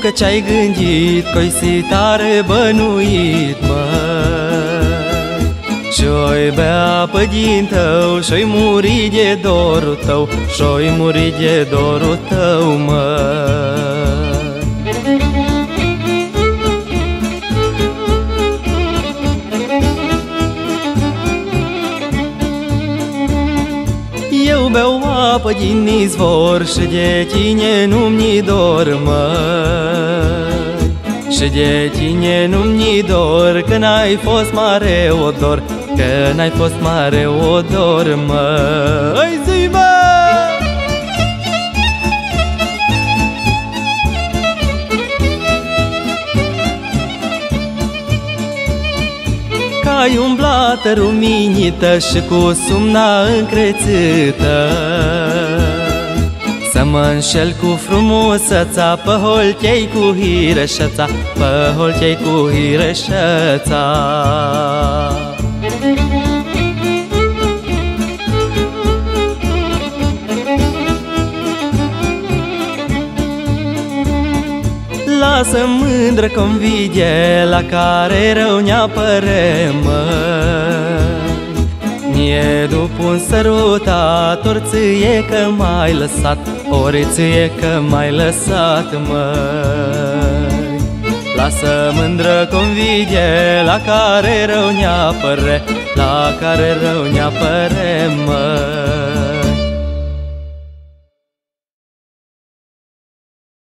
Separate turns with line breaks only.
că ce-ai gândit Că-i si tare bănuit, mă. Și-oi bea pe din tău Și-oi muri de dorul tău Și-oi muri de dorul tău, mă beau apă din izvor Și de tine nu-mi dor, măi Și de tine nu-mi dor Că n-ai fost mare odor Că n-ai fost mare odor, măi Zi, mă! Ai umblat ruminită și cu sumna încrețită. Să mă înșel cu frumuseța Pe holchei cu hireșeța Pe holchei cu hireșeța Lasă mândră convidie La care rău ne-a mă. Nie după un sărutator Ție că m-ai lăsat Ori ție că m-ai lăsat, mă. Lasă mândră convidie La care rău ne-a La care rău ne-a mă